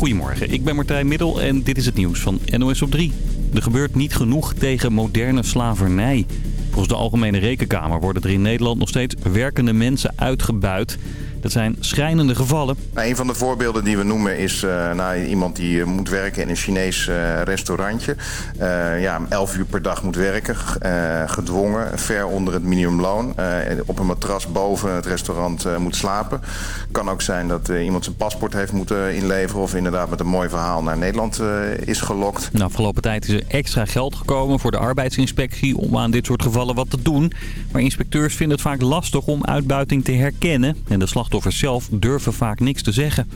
Goedemorgen, ik ben Martijn Middel en dit is het nieuws van NOS op 3. Er gebeurt niet genoeg tegen moderne slavernij. Volgens de Algemene Rekenkamer worden er in Nederland nog steeds werkende mensen uitgebuit... Dat zijn schrijnende gevallen. Nou, een van de voorbeelden die we noemen is uh, nou, iemand die moet werken in een Chinees uh, restaurantje. Uh, ja, 11 uur per dag moet werken, gedwongen, ver onder het minimumloon. op een matras boven het restaurant moet slapen. Kan ook zijn dat iemand zijn paspoort heeft moeten inleveren... of inderdaad met een mooi verhaal naar Nederland is gelokt. De afgelopen tijd is er extra geld gekomen voor de arbeidsinspectie... om aan dit soort gevallen wat te doen. Maar inspecteurs vinden het vaak lastig om uitbuiting te herkennen. En de slachtoffers zelf durven vaak niks te zeggen.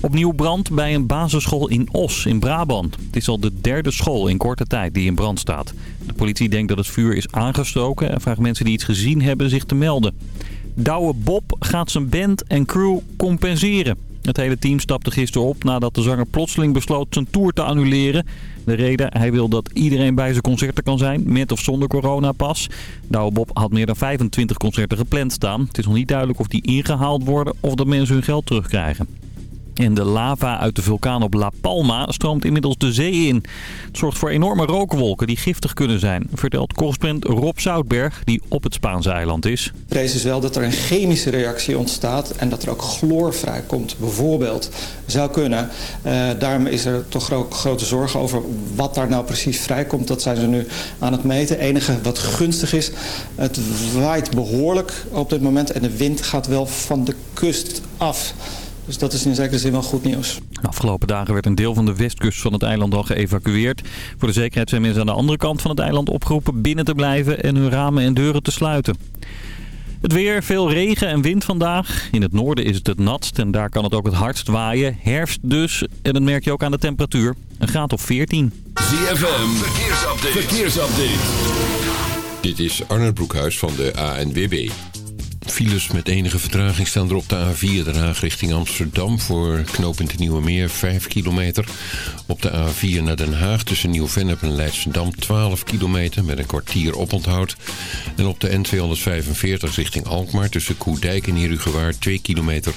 Opnieuw brand bij een basisschool in Os in Brabant. Het is al de derde school in korte tijd die in brand staat. De politie denkt dat het vuur is aangestoken en vraagt mensen die iets gezien hebben zich te melden. Douwe Bob gaat zijn band en crew compenseren. Het hele team stapte gisteren op nadat de zanger plotseling besloot zijn tour te annuleren. De reden, hij wil dat iedereen bij zijn concerten kan zijn, met of zonder coronapas. Douwe Bob had meer dan 25 concerten gepland staan. Het is nog niet duidelijk of die ingehaald worden of dat mensen hun geld terugkrijgen. En de lava uit de vulkaan op La Palma stroomt inmiddels de zee in. Het zorgt voor enorme rookwolken die giftig kunnen zijn, vertelt correspondent Rob Zoutberg, die op het Spaanse eiland is. Vrees is wel dat er een chemische reactie ontstaat en dat er ook chloor vrijkomt, bijvoorbeeld. Zou kunnen. Uh, daarom is er toch ook grote zorgen over wat daar nou precies vrijkomt. Dat zijn ze nu aan het meten. Het enige wat gunstig is, het waait behoorlijk op dit moment en de wind gaat wel van de kust af. Dus dat is in zekere zin wel goed nieuws. De afgelopen dagen werd een deel van de westkust van het eiland al geëvacueerd. Voor de zekerheid zijn mensen aan de andere kant van het eiland opgeroepen binnen te blijven en hun ramen en deuren te sluiten. Het weer, veel regen en wind vandaag. In het noorden is het het natst en daar kan het ook het hardst waaien. Herfst dus, en dat merk je ook aan de temperatuur. Een graad of 14. ZFM, verkeersupdate. verkeersupdate. Dit is Arnold Broekhuis van de ANWB. Files met enige vertraging staan er op de A4 Den Haag richting Amsterdam... voor knooppunt Nieuwe Meer 5 kilometer. Op de A4 naar Den Haag tussen Nieuw-Vennep en Leidsendam 12 kilometer... met een kwartier oponthoud. En op de N245 richting Alkmaar tussen Koedijk en Herugewaard 2 kilometer...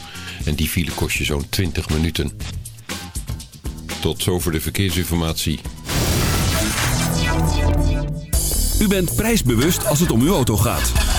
en die file kost je zo'n 20 minuten. Tot zover de verkeersinformatie. U bent prijsbewust als het om uw auto gaat.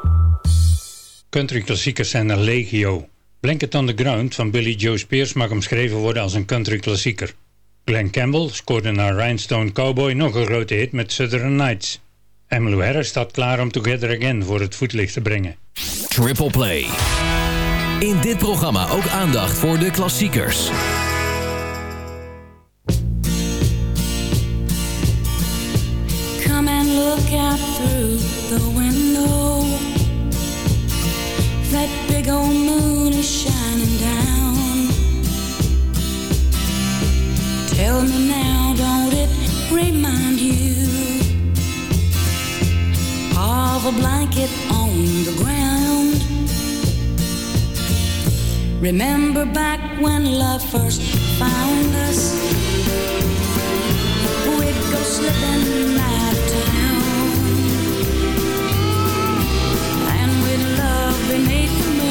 Country klassiekers zijn er legio. Blanket on the Ground van Billy Joe Spears mag omschreven worden als een country klassieker. Glenn Campbell scoorde naar Rhinestone Cowboy nog een grote hit met Southern Nights. Emmylou Harris staat klaar om Together Again voor het voetlicht te brengen. Triple Play. In dit programma ook aandacht voor de klassiekers. Of a blanket on the ground? Remember back when love first found us? We'd go slipping out of town. And we'd love beneath the moonlight.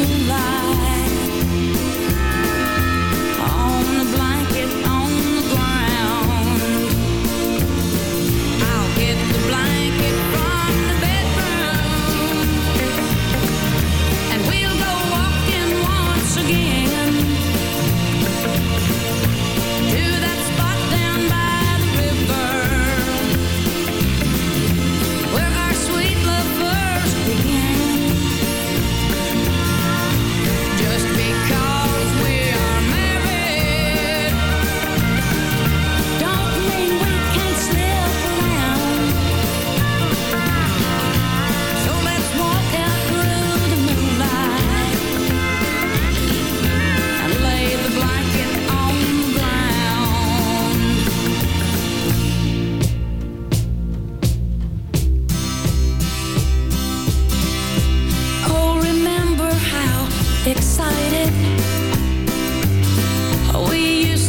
excited. We used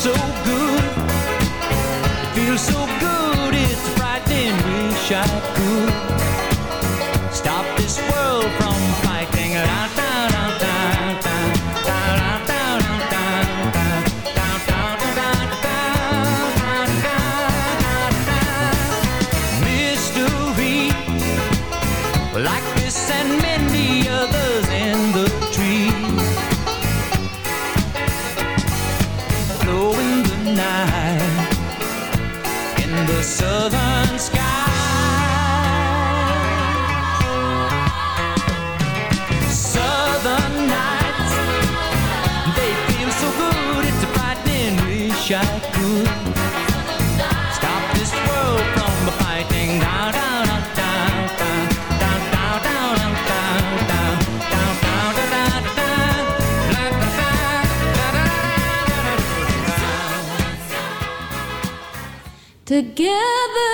so good. It feels so good, it's frightening we shy. together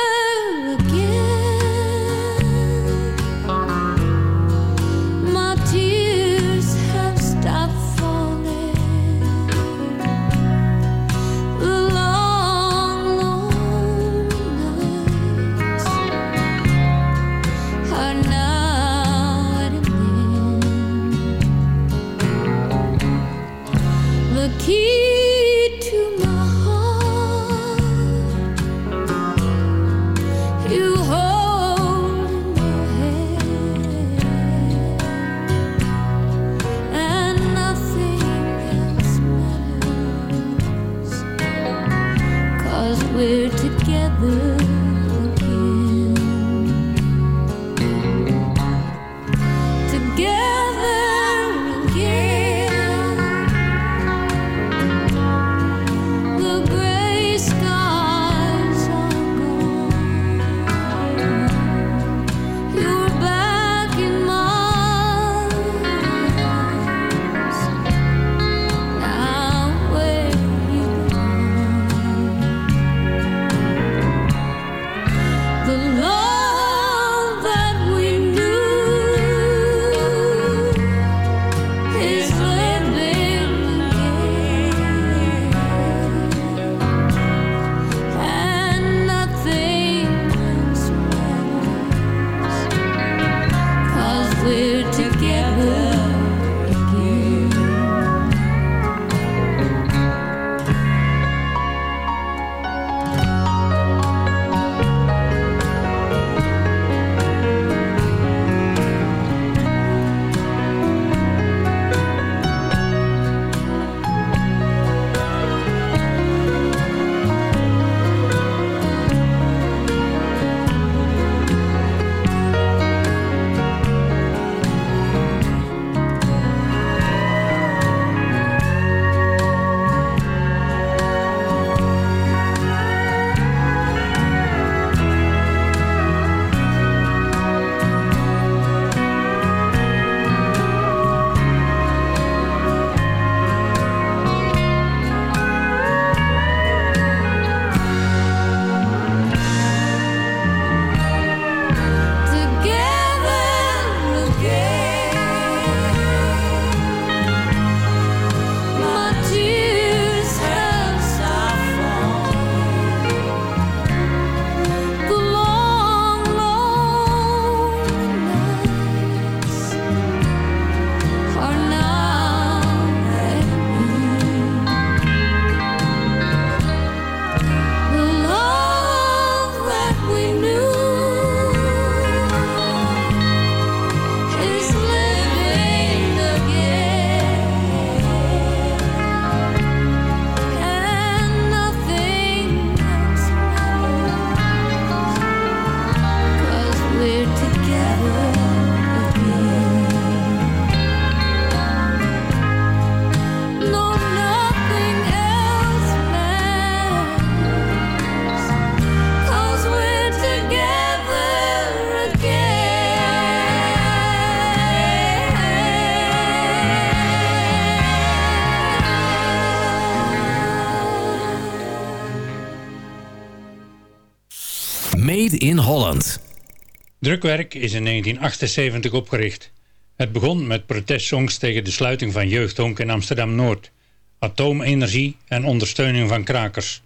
Drukwerk is in 1978 opgericht. Het begon met protestsongs tegen de sluiting van jeugdhonk in Amsterdam-Noord, atoomenergie en ondersteuning van krakers.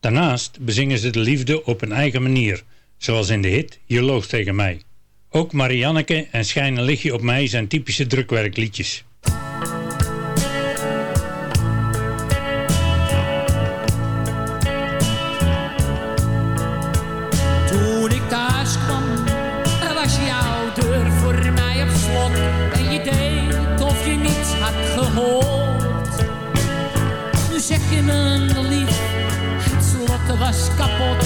Daarnaast bezingen ze de liefde op een eigen manier, zoals in de hit Je loog tegen mij. Ook Marianneke en Schijnen lig je op mij zijn typische drukwerkliedjes. Was kapot.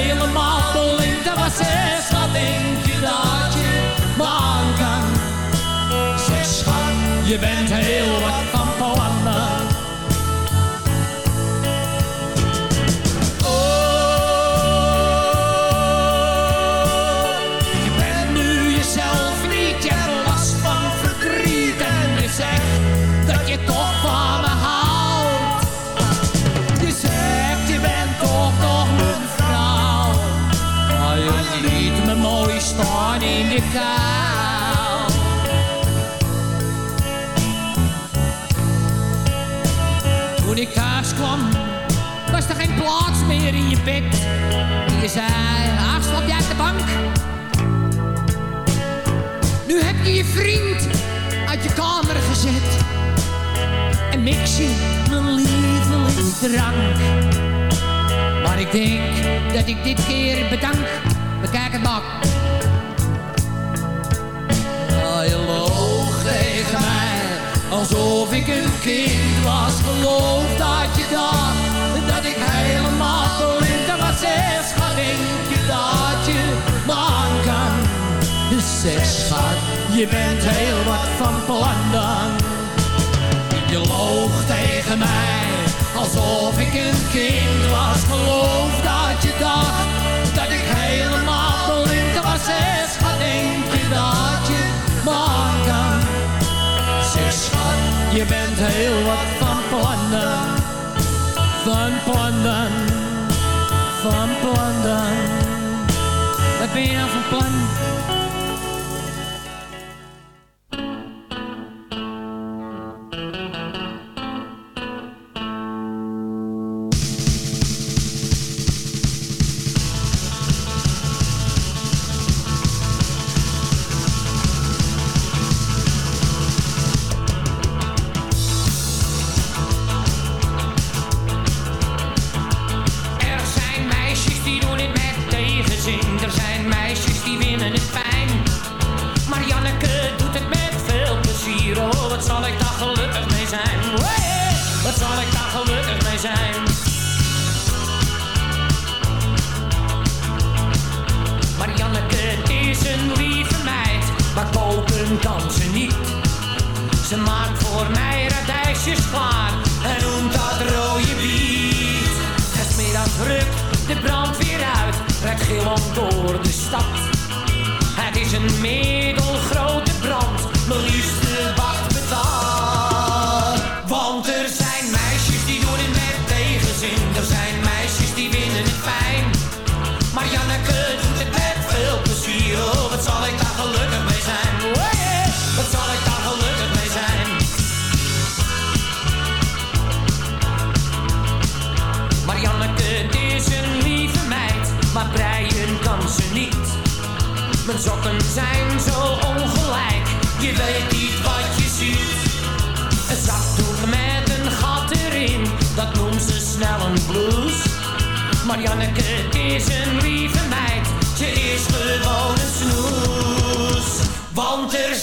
helemaal blind was. Zeg, wat denk je dat je aan kan? Zeg, schat, je bent heel kou. Toen ik thuis kwam, was er geen plaats meer in je bed. Je zei, ach, slap jij uit de bank? Nu heb je je vriend uit je kamer gezet. En mix je mijn lievelingsdrank. Maar ik denk dat ik dit keer bedank. Bekijk het maar. Alsof ik een kind was. Geloof dat je dacht, dat ik helemaal blind was. Zeg, schat, denk je dat je me aan kan? Zeg, schat, je bent heel wat van plan. Je loog tegen mij, alsof ik een kind was. Geloof dat je dacht, dat ik helemaal blind was. Zeg, schat, denk je dat je? Zeg, je bent heel wat van plannen. Van plannen, van plannen. Wat ben je nou van plan? De brandweer uit, rijdt gillend door de stad. Het is een middelgrote zijn zo ongelijk. Je weet niet wat je ziet. Een zakdoek met een gat erin, dat noemt ze snel een blues. Marianneke is een lieve meid, ze is gewoon een snoes. Want er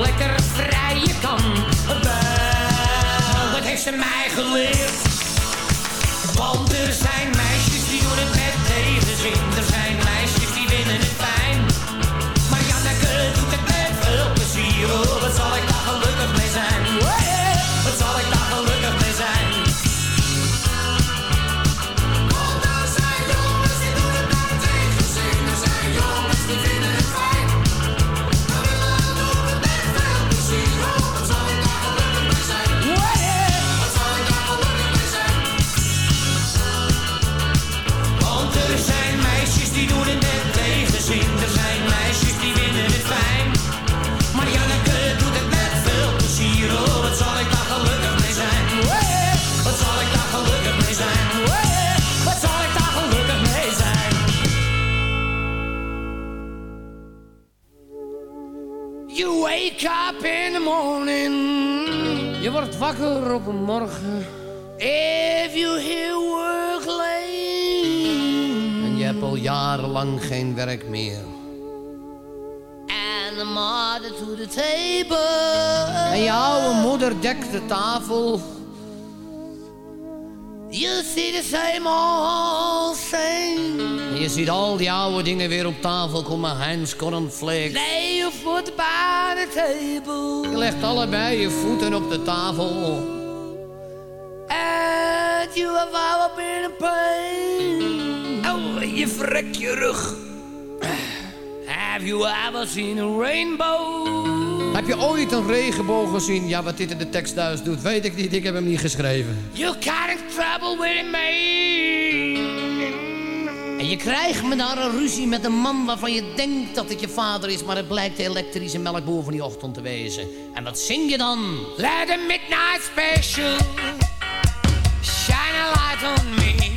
lekker vrijen kan, wel, dat heeft ze mij geleerd. Wakker op een morgen. If you hear work late. En je hebt al jarenlang geen werk meer. And the mother to the table. En je oude moeder dekt de tafel. You see the same old thing. En je ziet al die oude dingen weer op tafel komen. Heinz cornflakes. Lay your foot by the table. Je legt allebei je voeten op de tafel. And you have ever been in pain. Oh, je vrekt je rug. Have you ever seen a rainbow? Heb je ooit een regenboog gezien? Ja, wat dit in de tekst thuis doet, weet ik niet. Ik heb hem niet geschreven. You got in trouble with me. En je krijgt me daar een ruzie met een man waarvan je denkt dat het je vader is, maar het blijkt de elektrische melkboer van die ochtend te wezen. En wat zing je dan? Let the midnight special shine a light on me.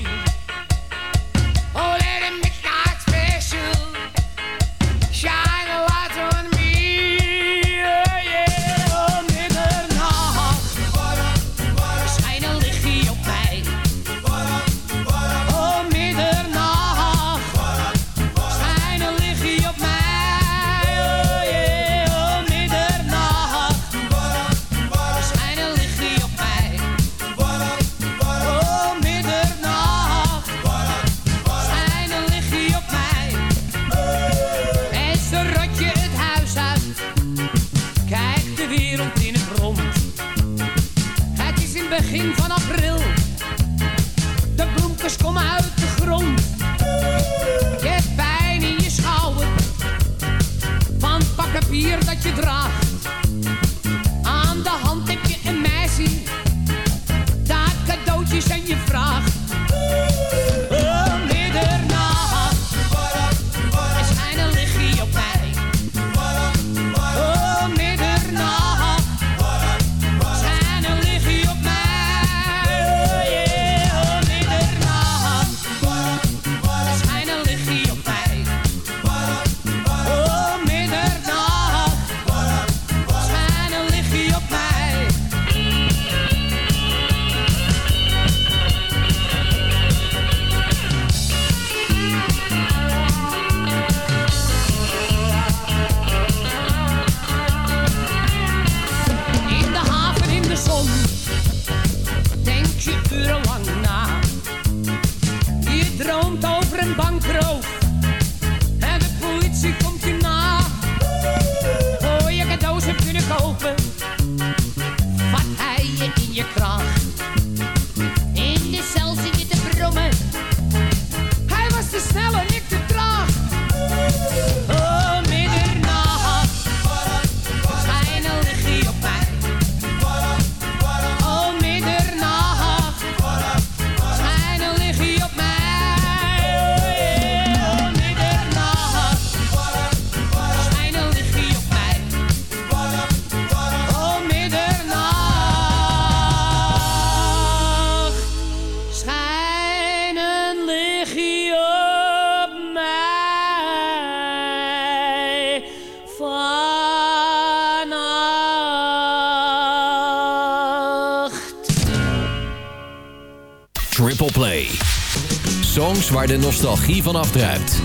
De nostalgie van afdruipt.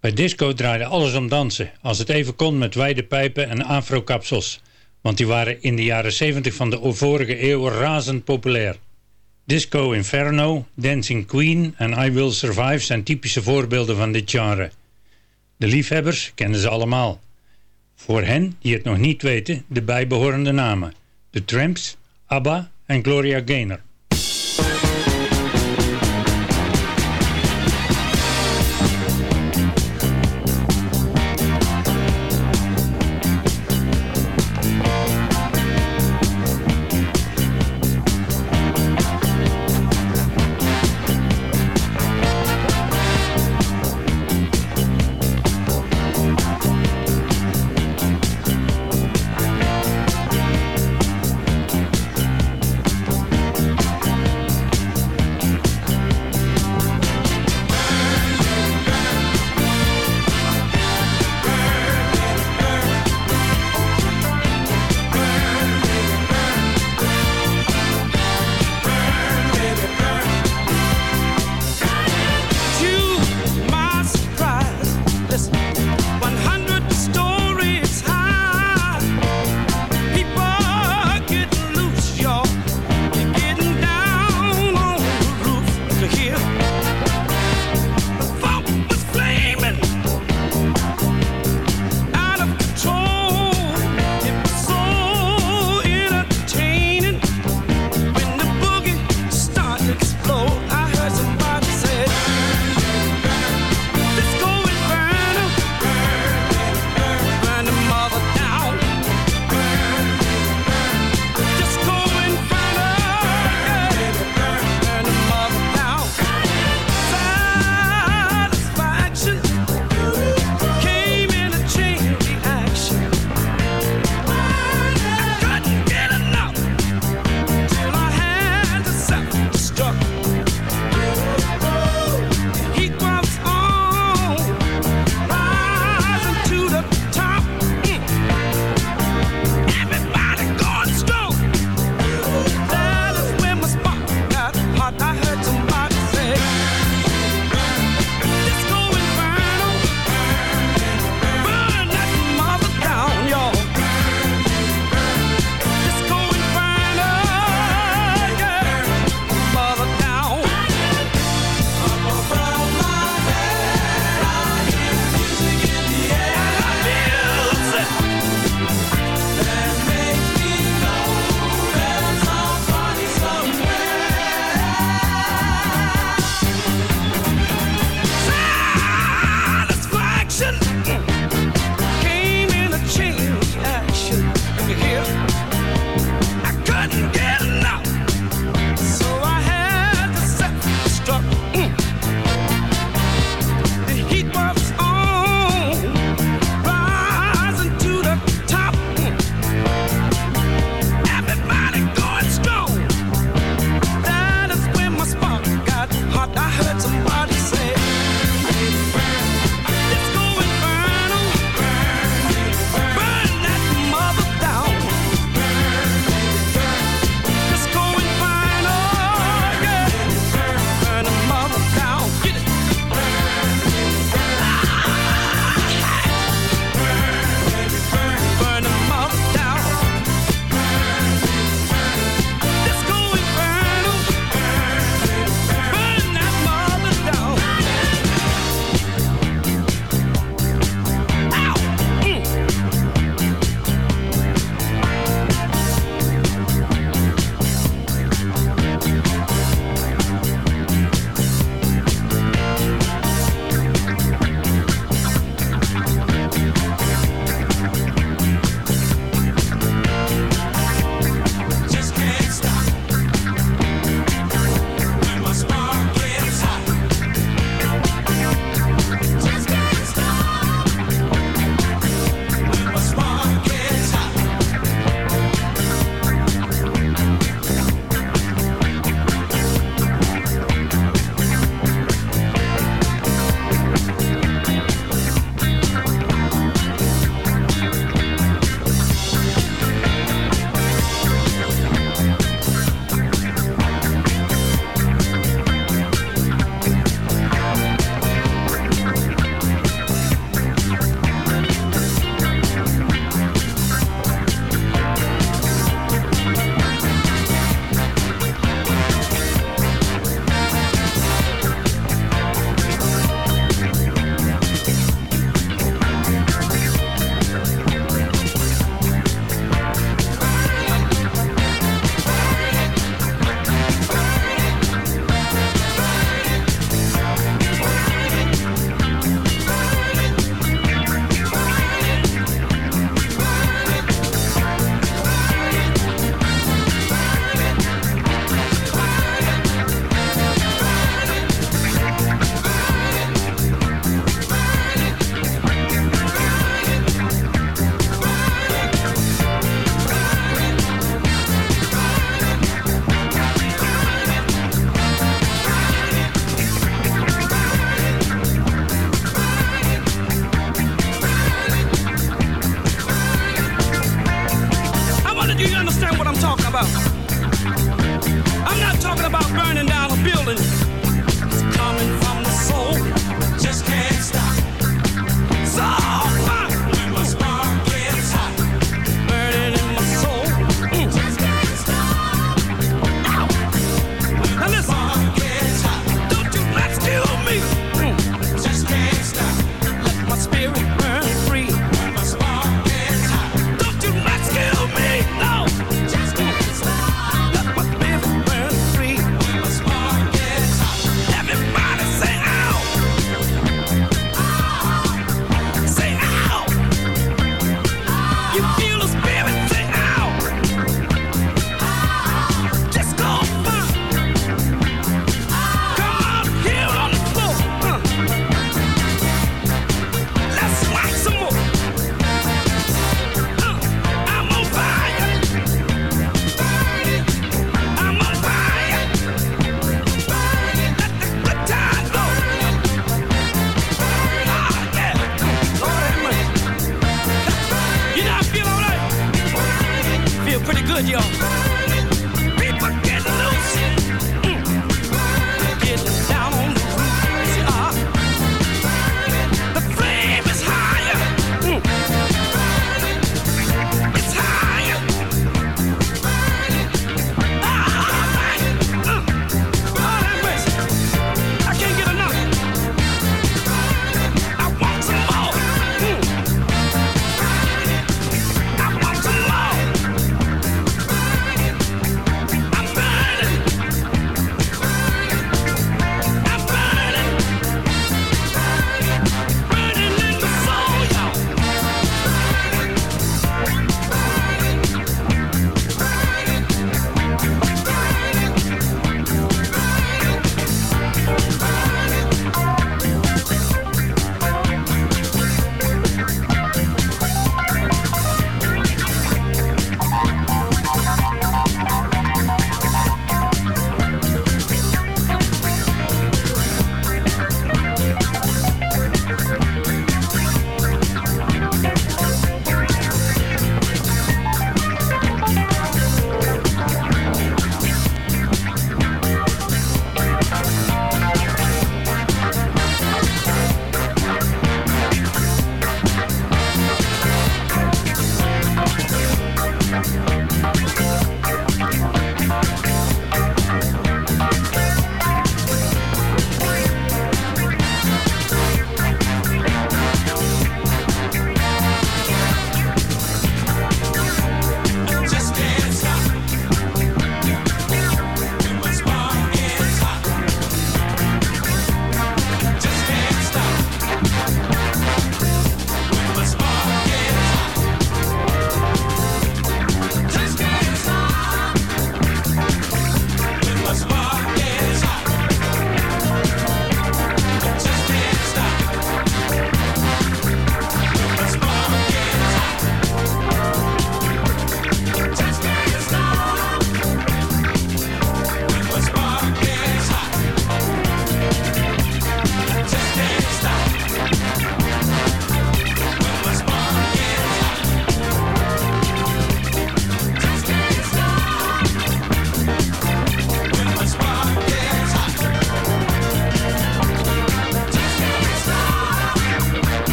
Bij disco draaide alles om dansen, als het even kon met wijde pijpen en afrokapsels. Want die waren in de jaren 70 van de vorige eeuw razend populair. Disco Inferno, Dancing Queen en I Will Survive zijn typische voorbeelden van dit genre. De liefhebbers kennen ze allemaal. Voor hen die het nog niet weten, de bijbehorende namen. The Tramps, ABBA en Gloria Gaynor.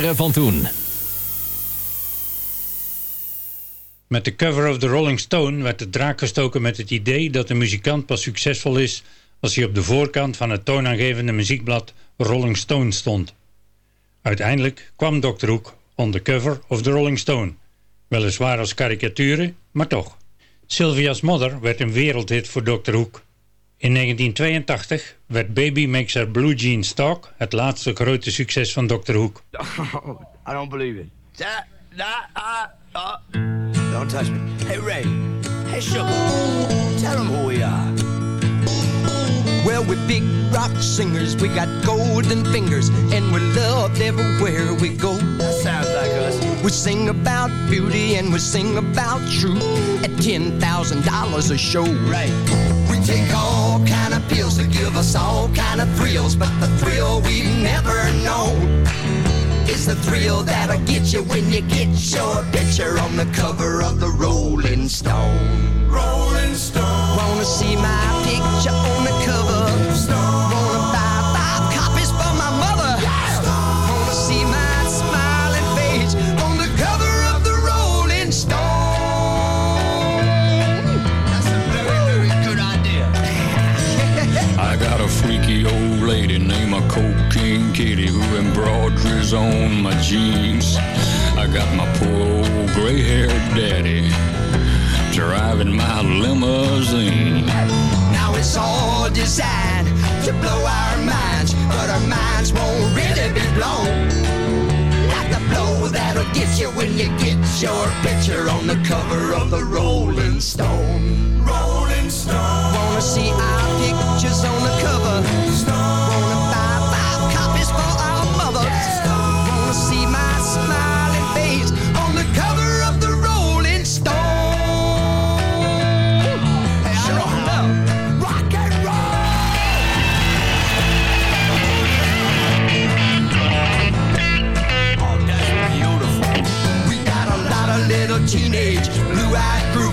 Van toen. Met de cover of the Rolling Stone werd de draak gestoken met het idee dat een muzikant pas succesvol is als hij op de voorkant van het toonaangevende muziekblad Rolling Stone stond. Uiteindelijk kwam Dr. Hoek on the cover of the Rolling Stone. Weliswaar als karikaturen, maar toch. Sylvia's Mother werd een wereldhit voor Dr. Hoek. In 1982 werd Baby Makes Her Blue Jeans Talk het laatste grote succes van Dr. Hoek. I don't believe it. That, that, uh, uh. Don't touch me. Hey, Ray. Hey, Sugar. Tell them who we are. Well, we're big rock singers, we got golden fingers, and we're loved everywhere we go. That sounds like us. We sing about beauty and we sing about truth at $10,000 a show. Right. All kind of pills to give us all kind of thrills, but the thrill we never known is the thrill that'll get you when you get your picture on the cover of the Rolling Stone. Rolling Stone. Wanna see my picture on the cover? Wanna jeans. I got my poor old gray-haired daddy driving my limousine. Now it's all designed to blow our minds, but our minds won't really be blown. Like the blow that'll get you when you get your picture on the cover of the Rolling Stone. Rolling Stone. Wanna see our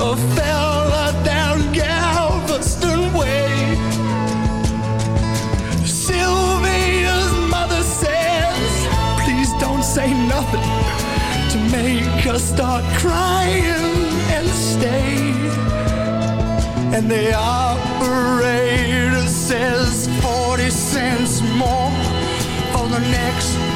a fella down Galveston Way. Sylvia's mother says, please don't say nothing to make her start crying and stay. And the operator says 40 cents more for the next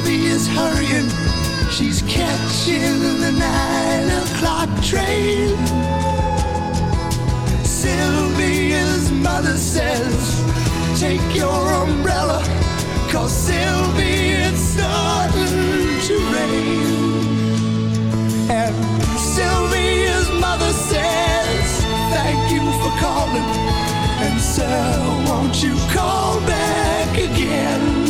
Sylvia's hurrying. She's catching the nine o'clock train. Sylvia's mother says, Take your umbrella, cause Sylvia, it's starting to rain. And Sylvia's mother says, Thank you for calling. And sir, won't you call back again?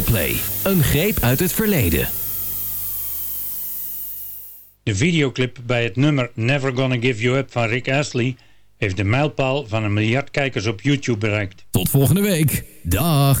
Coldplay. Een greep uit het verleden. De videoclip bij het nummer Never Gonna Give You Up van Rick Astley... heeft de mijlpaal van een miljard kijkers op YouTube bereikt. Tot volgende week. Dag.